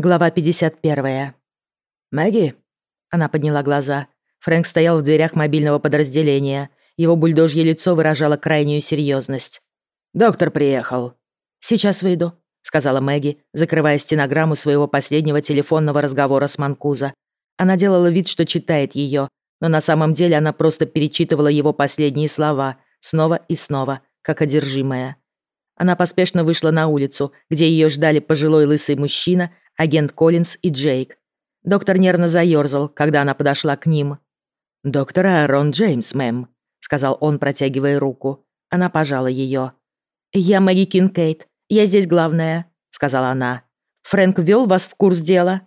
Глава 51. «Мэгги?» Она подняла глаза. Фрэнк стоял в дверях мобильного подразделения. Его бульдожье лицо выражало крайнюю серьезность. «Доктор приехал». «Сейчас выйду», — сказала Мэгги, закрывая стенограмму своего последнего телефонного разговора с Манкуза. Она делала вид, что читает ее, но на самом деле она просто перечитывала его последние слова снова и снова, как одержимая. Она поспешно вышла на улицу, где ее ждали пожилой лысый мужчина, агент Коллинз и Джейк. Доктор нервно заёрзал, когда она подошла к ним. «Доктор Аарон Джеймс, мэм», — сказал он, протягивая руку. Она пожала её. «Я Мэгги Кинкейт. Я здесь главная», — сказала она. «Фрэнк ввёл вас в курс дела?»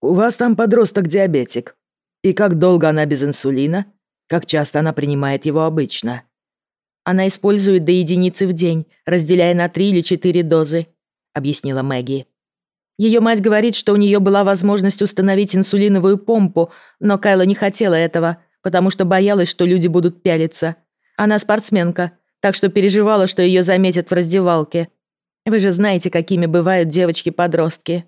«У вас там подросток-диабетик. И как долго она без инсулина? Как часто она принимает его обычно?» «Она использует до единицы в день, разделяя на три или четыре дозы», — объяснила Мэгги. Ее мать говорит, что у нее была возможность установить инсулиновую помпу, но Кайла не хотела этого, потому что боялась, что люди будут пялиться. Она спортсменка, так что переживала, что ее заметят в раздевалке. Вы же знаете, какими бывают девочки-подростки.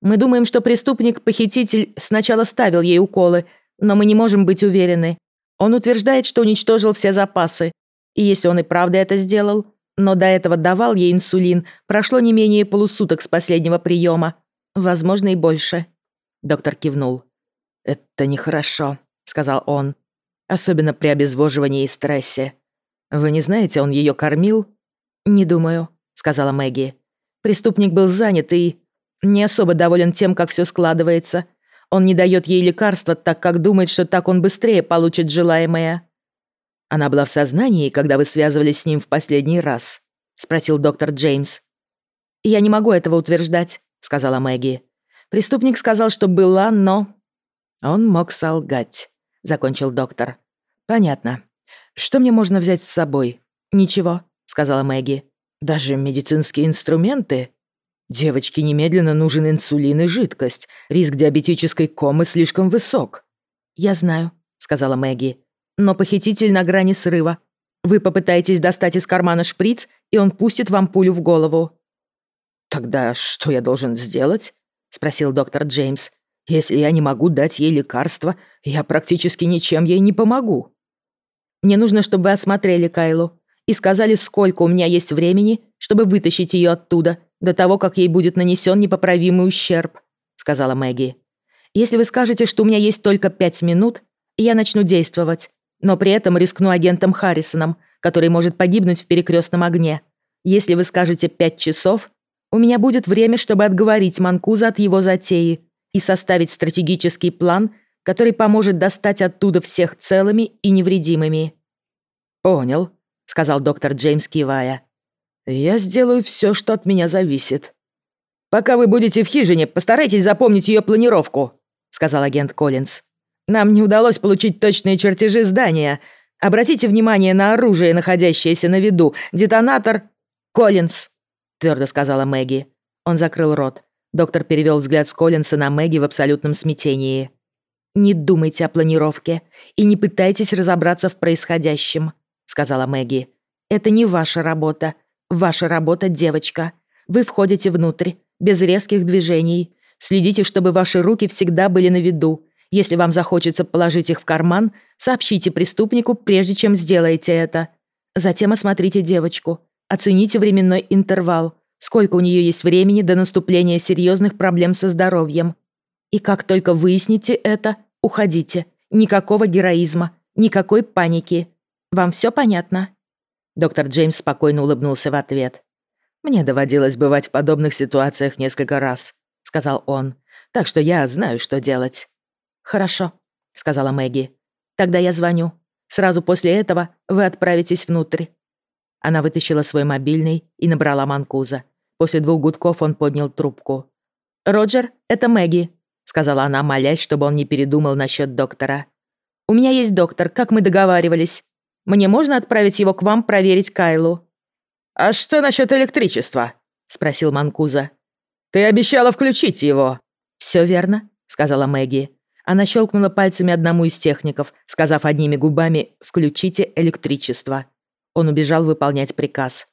Мы думаем, что преступник-похититель сначала ставил ей уколы, но мы не можем быть уверены. Он утверждает, что уничтожил все запасы. И если он и правда это сделал, но до этого давал ей инсулин. Прошло не менее полусуток с последнего приема. Возможно, и больше. Доктор кивнул. «Это нехорошо», — сказал он. «Особенно при обезвоживании и стрессе. Вы не знаете, он ее кормил?» «Не думаю», — сказала Мэгги. Преступник был занят и не особо доволен тем, как все складывается. Он не дает ей лекарства, так как думает, что так он быстрее получит желаемое. Она была в сознании, когда вы связывались с ним в последний раз?» — спросил доктор Джеймс. «Я не могу этого утверждать», — сказала Мэгги. «Преступник сказал, что была, но...» «Он мог солгать», — закончил доктор. «Понятно. Что мне можно взять с собой?» «Ничего», — сказала Мэгги. «Даже медицинские инструменты?» «Девочке немедленно нужен инсулин и жидкость. Риск диабетической комы слишком высок». «Я знаю», — сказала Мэгги. Но похититель на грани срыва. Вы попытаетесь достать из кармана шприц, и он пустит вам пулю в голову». «Тогда что я должен сделать?» — спросил доктор Джеймс. «Если я не могу дать ей лекарство, я практически ничем ей не помогу». «Мне нужно, чтобы вы осмотрели Кайлу и сказали, сколько у меня есть времени, чтобы вытащить ее оттуда, до того, как ей будет нанесен непоправимый ущерб», — сказала Мэгги. «Если вы скажете, что у меня есть только пять минут, я начну действовать, но при этом рискну агентом Харрисоном, который может погибнуть в перекрестном огне. Если вы скажете пять часов, у меня будет время, чтобы отговорить Манкуза от его затеи и составить стратегический план, который поможет достать оттуда всех целыми и невредимыми». «Понял», — сказал доктор Джеймс, кивая. «Я сделаю все, что от меня зависит». «Пока вы будете в хижине, постарайтесь запомнить ее планировку», — сказал агент Коллинз. Нам не удалось получить точные чертежи здания. Обратите внимание на оружие, находящееся на виду. Детонатор... Коллинз», — твердо сказала Мэгги. Он закрыл рот. Доктор перевел взгляд с Коллинса на Мэгги в абсолютном смятении. «Не думайте о планировке и не пытайтесь разобраться в происходящем», — сказала Мэгги. «Это не ваша работа. Ваша работа — девочка. Вы входите внутрь, без резких движений. Следите, чтобы ваши руки всегда были на виду. Если вам захочется положить их в карман, сообщите преступнику, прежде чем сделаете это. Затем осмотрите девочку. Оцените временной интервал. Сколько у нее есть времени до наступления серьезных проблем со здоровьем. И как только выясните это, уходите. Никакого героизма, никакой паники. Вам все понятно?» Доктор Джеймс спокойно улыбнулся в ответ. «Мне доводилось бывать в подобных ситуациях несколько раз», — сказал он. «Так что я знаю, что делать». «Хорошо», — сказала Мэгги. «Тогда я звоню. Сразу после этого вы отправитесь внутрь». Она вытащила свой мобильный и набрала Манкуза. После двух гудков он поднял трубку. «Роджер, это Мэгги», — сказала она, молясь, чтобы он не передумал насчет доктора. «У меня есть доктор, как мы договаривались. Мне можно отправить его к вам проверить Кайлу?» «А что насчет электричества?» — спросил Манкуза. «Ты обещала включить его». «Все верно», — сказала Мэгги. Она щелкнула пальцами одному из техников, сказав одними губами «включите электричество». Он убежал выполнять приказ.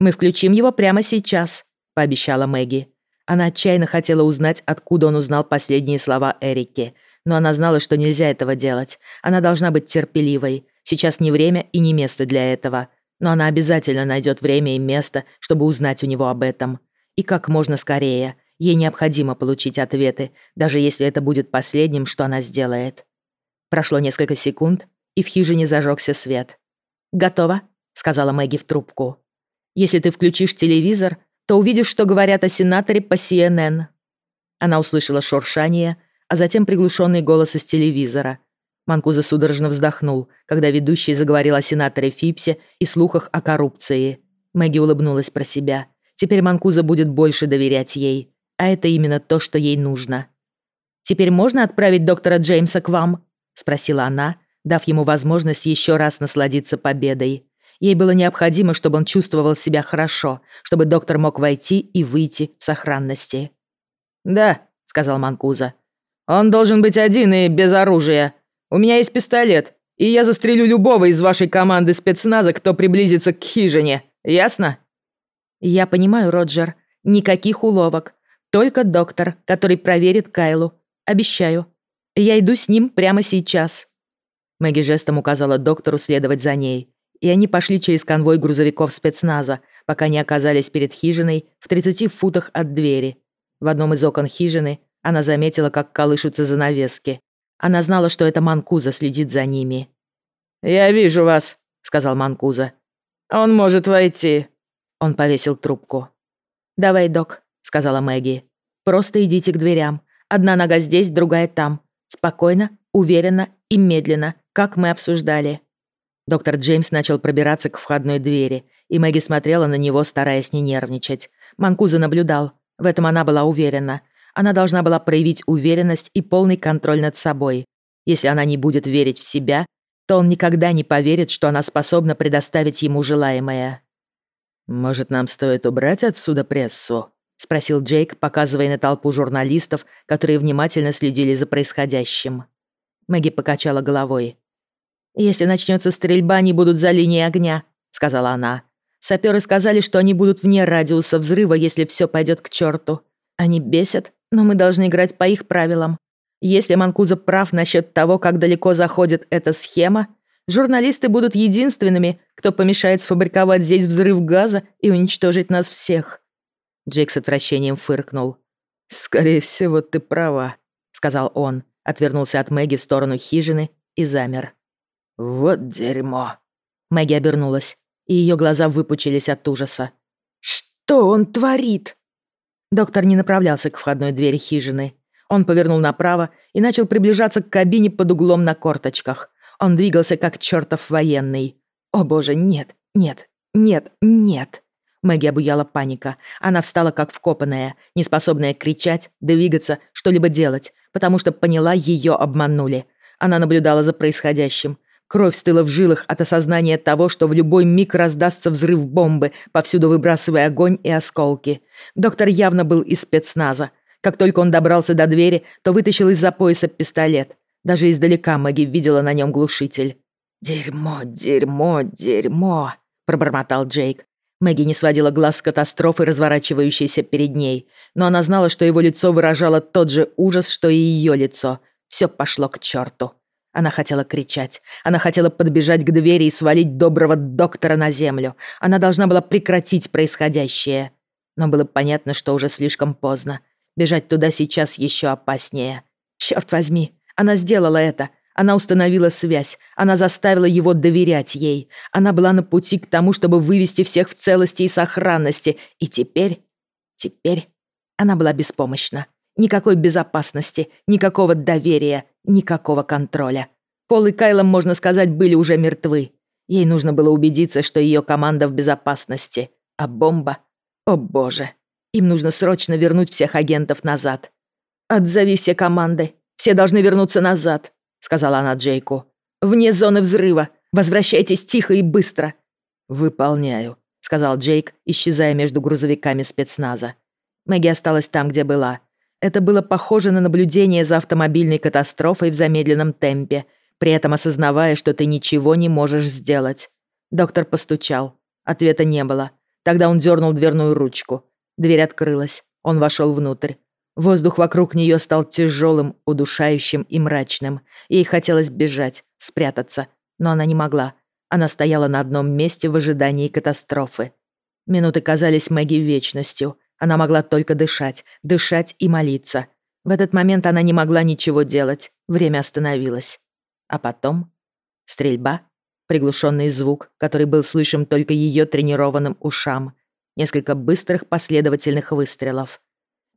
«Мы включим его прямо сейчас», — пообещала Мэгги. Она отчаянно хотела узнать, откуда он узнал последние слова Эрики, но она знала, что нельзя этого делать. Она должна быть терпеливой. Сейчас не время и не место для этого. Но она обязательно найдет время и место, чтобы узнать у него об этом. И как можно скорее. Ей необходимо получить ответы, даже если это будет последним, что она сделает. Прошло несколько секунд, и в хижине зажегся свет. «Готово», — сказала Мэгги в трубку. «Если ты включишь телевизор, то увидишь, что говорят о сенаторе по CNN». Она услышала шуршание, а затем приглушенный голос из телевизора. Манкуза судорожно вздохнул, когда ведущий заговорил о сенаторе Фипсе и слухах о коррупции. Мэгги улыбнулась про себя. Теперь Манкуза будет больше доверять ей. А это именно то, что ей нужно. «Теперь можно отправить доктора Джеймса к вам?» — спросила она, дав ему возможность еще раз насладиться победой. Ей было необходимо, чтобы он чувствовал себя хорошо, чтобы доктор мог войти и выйти в сохранности. «Да», — сказал Манкуза. «Он должен быть один и без оружия. У меня есть пистолет, и я застрелю любого из вашей команды спецназа, кто приблизится к хижине. Ясно?» «Я понимаю, Роджер. Никаких уловок. Только доктор, который проверит Кайлу. Обещаю. Я иду с ним прямо сейчас». Мэгги жестом указала доктору следовать за ней, и они пошли через конвой грузовиков спецназа, пока не оказались перед хижиной в 30 футах от двери. В одном из окон хижины она заметила, как колышутся занавески. Она знала, что это Манкуза следит за ними. «Я вижу вас», — сказал Манкуза. «Он может войти». Он повесил трубку. «Давай, док», — сказала Мэгги. «Просто идите к дверям. Одна нога здесь, другая там. Спокойно, уверенно и медленно, как мы обсуждали». Доктор Джеймс начал пробираться к входной двери, и Мэгги смотрела на него, стараясь не нервничать. Манкуза наблюдал. В этом она была уверена. Она должна была проявить уверенность и полный контроль над собой. Если она не будет верить в себя, то он никогда не поверит, что она способна предоставить ему желаемое. «Может, нам стоит убрать отсюда прессу?» — спросил Джейк, показывая на толпу журналистов, которые внимательно следили за происходящим. Мэгги покачала головой. «Если начнется стрельба, они будут за линией огня», — сказала она. «Саперы сказали, что они будут вне радиуса взрыва, если все пойдет к черту. Они бесят, но мы должны играть по их правилам. Если Манкуза прав насчет того, как далеко заходит эта схема, Журналисты будут единственными, кто помешает сфабриковать здесь взрыв газа и уничтожить нас всех». Джейк с отвращением фыркнул. «Скорее всего, ты права», — сказал он, отвернулся от Мэгги в сторону хижины и замер. «Вот дерьмо». Мэгги обернулась, и ее глаза выпучились от ужаса. «Что он творит?» Доктор не направлялся к входной двери хижины. Он повернул направо и начал приближаться к кабине под углом на корточках. Он двигался как чертов военный. О боже, нет, нет, нет, нет. Мэгги обуяла паника. Она встала как вкопанная, неспособная кричать, двигаться, что-либо делать, потому что поняла, ее обманули. Она наблюдала за происходящим. Кровь стыла в жилах от осознания того, что в любой миг раздастся взрыв бомбы, повсюду выбрасывая огонь и осколки. Доктор явно был из спецназа. Как только он добрался до двери, то вытащил из-за пояса пистолет. Даже издалека Мэгги видела на нем глушитель. «Дерьмо, дерьмо, дерьмо», — пробормотал Джейк. Мэгги не сводила глаз с катастрофы, разворачивающейся перед ней, но она знала, что его лицо выражало тот же ужас, что и ее лицо. Все пошло к черту. Она хотела кричать. Она хотела подбежать к двери и свалить доброго доктора на землю. Она должна была прекратить происходящее. Но было понятно, что уже слишком поздно. Бежать туда сейчас еще опаснее. Черт возьми, она сделала это. Она установила связь. Она заставила его доверять ей. Она была на пути к тому, чтобы вывести всех в целости и сохранности. И теперь... Теперь она была беспомощна. Никакой безопасности, никакого доверия, никакого контроля. Пол и Кайлом, можно сказать, были уже мертвы. Ей нужно было убедиться, что ее команда в безопасности. А бомба? О боже. Им нужно срочно вернуть всех агентов назад. «Отзови все команды», все должны вернуться назад», — сказала она Джейку. «Вне зоны взрыва. Возвращайтесь тихо и быстро». «Выполняю», — сказал Джейк, исчезая между грузовиками спецназа. Мэгги осталась там, где была. Это было похоже на наблюдение за автомобильной катастрофой в замедленном темпе, при этом осознавая, что ты ничего не можешь сделать. Доктор постучал. Ответа не было. Тогда он дернул дверную ручку. Дверь открылась. Он вошел внутрь. Воздух вокруг нее стал тяжелым, удушающим и мрачным. Ей хотелось бежать, спрятаться, но она не могла. Она стояла на одном месте в ожидании катастрофы. Минуты казались Мэгги вечностью. Она могла только дышать, дышать и молиться. В этот момент она не могла ничего делать. Время остановилось. А потом... Стрельба. Приглушенный звук, который был слышен только ее тренированным ушам. Несколько быстрых последовательных выстрелов.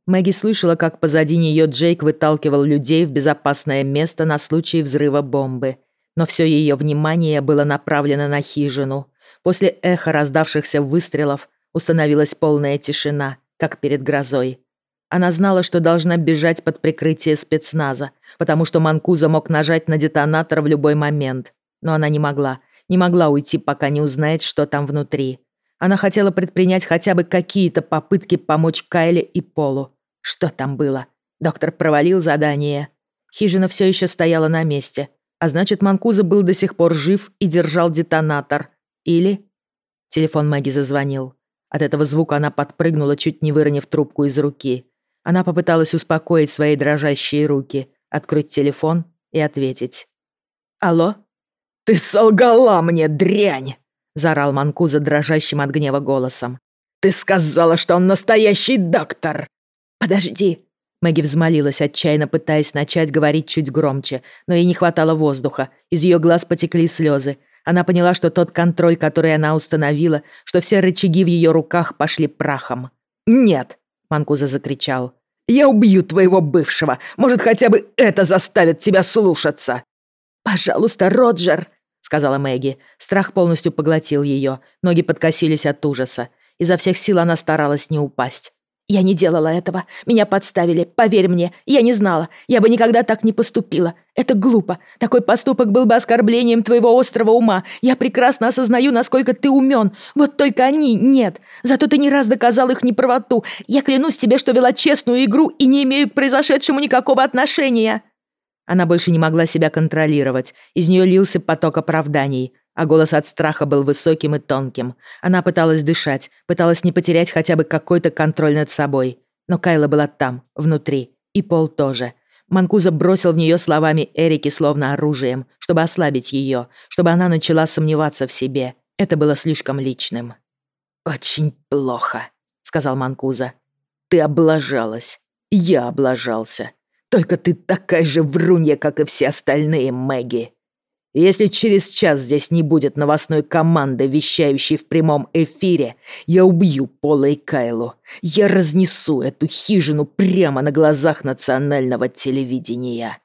Мэгги слышала, как позади нее Джейк выталкивал людей в безопасное место на случай взрыва бомбы. Но все ее внимание было направлено на хижину. После эха раздавшихся выстрелов установилась полная тишина, как перед грозой. Она знала, что должна бежать под прикрытие спецназа, потому что Манкуза мог нажать на детонатор в любой момент. Но она не могла, не могла уйти, пока не узнает, что там внутри. Она хотела предпринять хотя бы какие-то попытки помочь Кайле и Полу. Что там было? Доктор провалил задание. Хижина все еще стояла на месте, а значит, Манкуза был до сих пор жив и держал детонатор. Или... Телефон Мэгги зазвонил. От этого звука она подпрыгнула, чуть не выронив трубку из руки. Она попыталась успокоить свои дрожащие руки, открыть телефон и ответить. «Алло?» «Ты солгала мне, дрянь!» — заорал Манкуза дрожащим от гнева голосом. «Ты сказала, что он настоящий доктор!» «Подожди!» Мэгги взмолилась, отчаянно пытаясь начать говорить чуть громче, но ей не хватало воздуха, из ее глаз потекли слезы. Она поняла, что тот контроль, который она установила, что все рычаги в ее руках пошли прахом. «Нет!» — Манкуза закричал. «Я убью твоего бывшего! Может, хотя бы это заставит тебя слушаться!» «Пожалуйста, Роджер!» — сказала Мэгги. Страх полностью поглотил ее, ноги подкосились от ужаса. Изо всех сил она старалась не упасть. «Я не делала этого. Меня подставили. Поверь мне, я не знала. Я бы никогда так не поступила. Это глупо. Такой поступок был бы оскорблением твоего острого ума. Я прекрасно осознаю, насколько ты умен. Вот только они нет. Зато ты не раз доказал их неправоту. Я клянусь тебе, что вела честную игру и не имею к произошедшему никакого отношения». Она больше не могла себя контролировать. Из нее лился поток оправданий а голос от страха был высоким и тонким. Она пыталась дышать, пыталась не потерять хотя бы какой-то контроль над собой. Но Кайла была там, внутри, и Пол тоже. Манкуза бросил в нее словами Эрики словно оружием, чтобы ослабить ее, чтобы она начала сомневаться в себе. Это было слишком личным. «Очень плохо», — сказал Манкуза. «Ты облажалась. Я облажался. Только ты такая же врунья, как и все остальные, Мэгги». Если через час здесь не будет новостной команды, вещающей в прямом эфире, я убью Пола и Кайлу. Я разнесу эту хижину прямо на глазах национального телевидения.